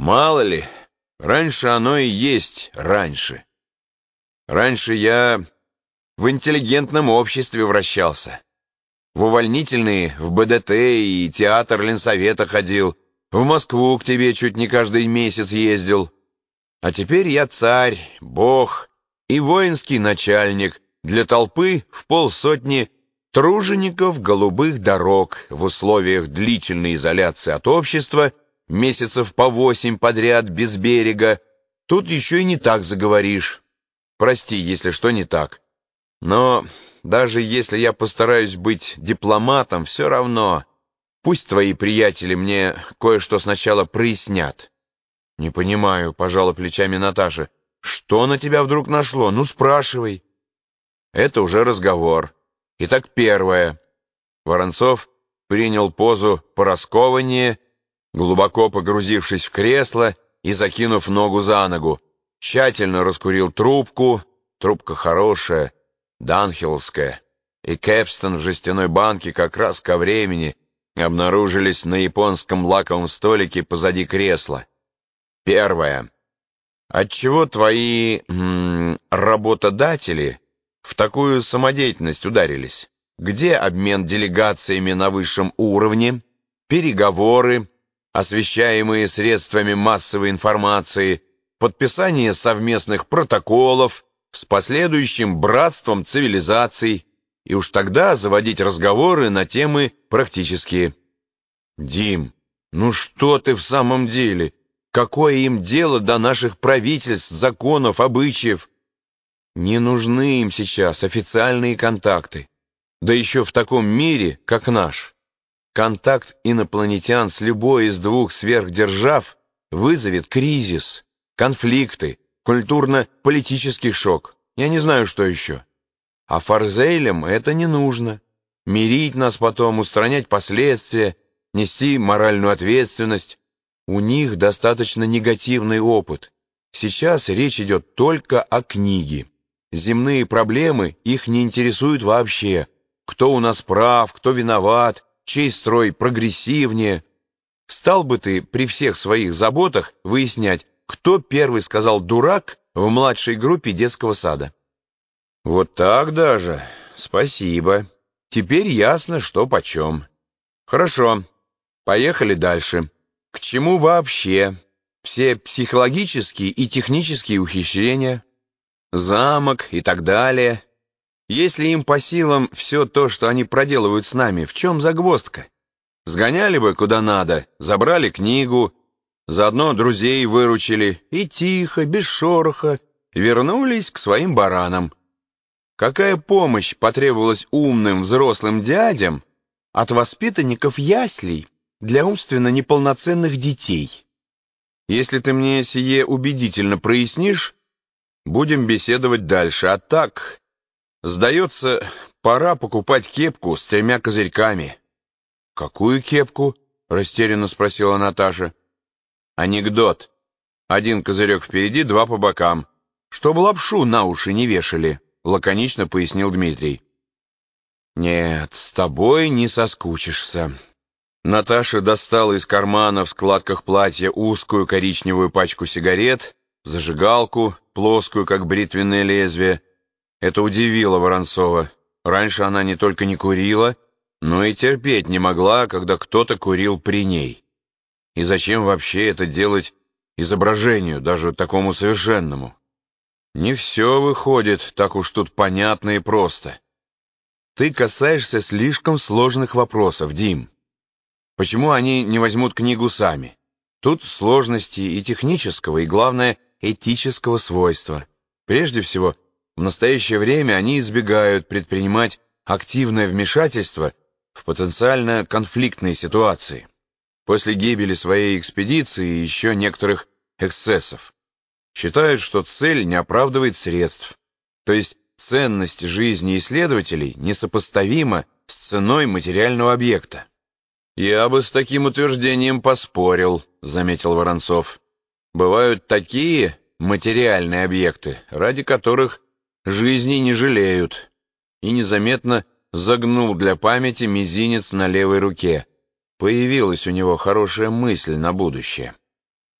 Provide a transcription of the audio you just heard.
Мало ли, раньше оно и есть раньше. Раньше я в интеллигентном обществе вращался. В увольнительные, в БДТ и театр Ленсовета ходил. В Москву к тебе чуть не каждый месяц ездил. А теперь я царь, бог и воинский начальник для толпы в полсотни тружеников голубых дорог в условиях длительной изоляции от общества месяцев по восемь подряд без берега, тут еще и не так заговоришь. Прости, если что не так. Но даже если я постараюсь быть дипломатом, все равно. Пусть твои приятели мне кое-что сначала прояснят. Не понимаю, пожала плечами Наташа. Что на тебя вдруг нашло? Ну, спрашивай. Это уже разговор. Итак, первое. Воронцов принял позу пораскования глубоко погрузившись в кресло и закинув ногу за ногу, тщательно раскурил трубку, трубка хорошая, данхиллская, и Кэпстон в жестяной банке как раз ко времени обнаружились на японском лаковом столике позади кресла. Первое. Отчего твои м, работодатели в такую самодеятельность ударились? Где обмен делегациями на высшем уровне, переговоры, освещаемые средствами массовой информации, подписание совместных протоколов с последующим братством цивилизаций и уж тогда заводить разговоры на темы практические. Дим, ну что ты в самом деле? Какое им дело до наших правительств, законов, обычаев? Не нужны им сейчас официальные контакты. Да еще в таком мире, как наш. Контакт инопланетян с любой из двух сверхдержав вызовет кризис, конфликты, культурно-политический шок. Я не знаю, что еще. А Фарзейлям это не нужно. Мирить нас потом, устранять последствия, нести моральную ответственность. У них достаточно негативный опыт. Сейчас речь идет только о книге. Земные проблемы их не интересуют вообще. Кто у нас прав, кто виноват, чей строй прогрессивнее. Стал бы ты при всех своих заботах выяснять, кто первый сказал «дурак» в младшей группе детского сада? Вот так даже. Спасибо. Теперь ясно, что почем. Хорошо. Поехали дальше. К чему вообще все психологические и технические ухищрения? Замок и так далее. Если им по силам все то, что они проделывают с нами, в чем загвоздка? Сгоняли бы куда надо, забрали книгу, заодно друзей выручили и тихо, без шороха, вернулись к своим баранам. Какая помощь потребовалась умным взрослым дядям от воспитанников яслей для умственно неполноценных детей? Если ты мне сие убедительно прояснишь, будем беседовать дальше, а так Сдается, пора покупать кепку с тремя козырьками. «Какую кепку?» — растерянно спросила Наташа. «Анекдот. Один козырек впереди, два по бокам. Чтобы лапшу на уши не вешали», — лаконично пояснил Дмитрий. «Нет, с тобой не соскучишься». Наташа достала из кармана в складках платья узкую коричневую пачку сигарет, зажигалку, плоскую, как бритвенное лезвие, это удивило Воронцова. Раньше она не только не курила, но и терпеть не могла, когда кто-то курил при ней. И зачем вообще это делать изображению, даже такому совершенному? Не все выходит так уж тут понятно и просто. Ты касаешься слишком сложных вопросов, Дим. Почему они не возьмут книгу сами? Тут сложности и технического, и, главное, этического свойства. Прежде всего, в настоящее время они избегают предпринимать активное вмешательство в потенциально конфликтные ситуации. После гибели своей экспедиции и еще некоторых эксцессов. Считают, что цель не оправдывает средств. То есть ценность жизни исследователей несопоставима с ценой материального объекта. «Я бы с таким утверждением поспорил», — заметил Воронцов. «Бывают такие материальные объекты, ради которых жизни не жалеют. И незаметно загнул для памяти мизинец на левой руке. Появилась у него хорошая мысль на будущее.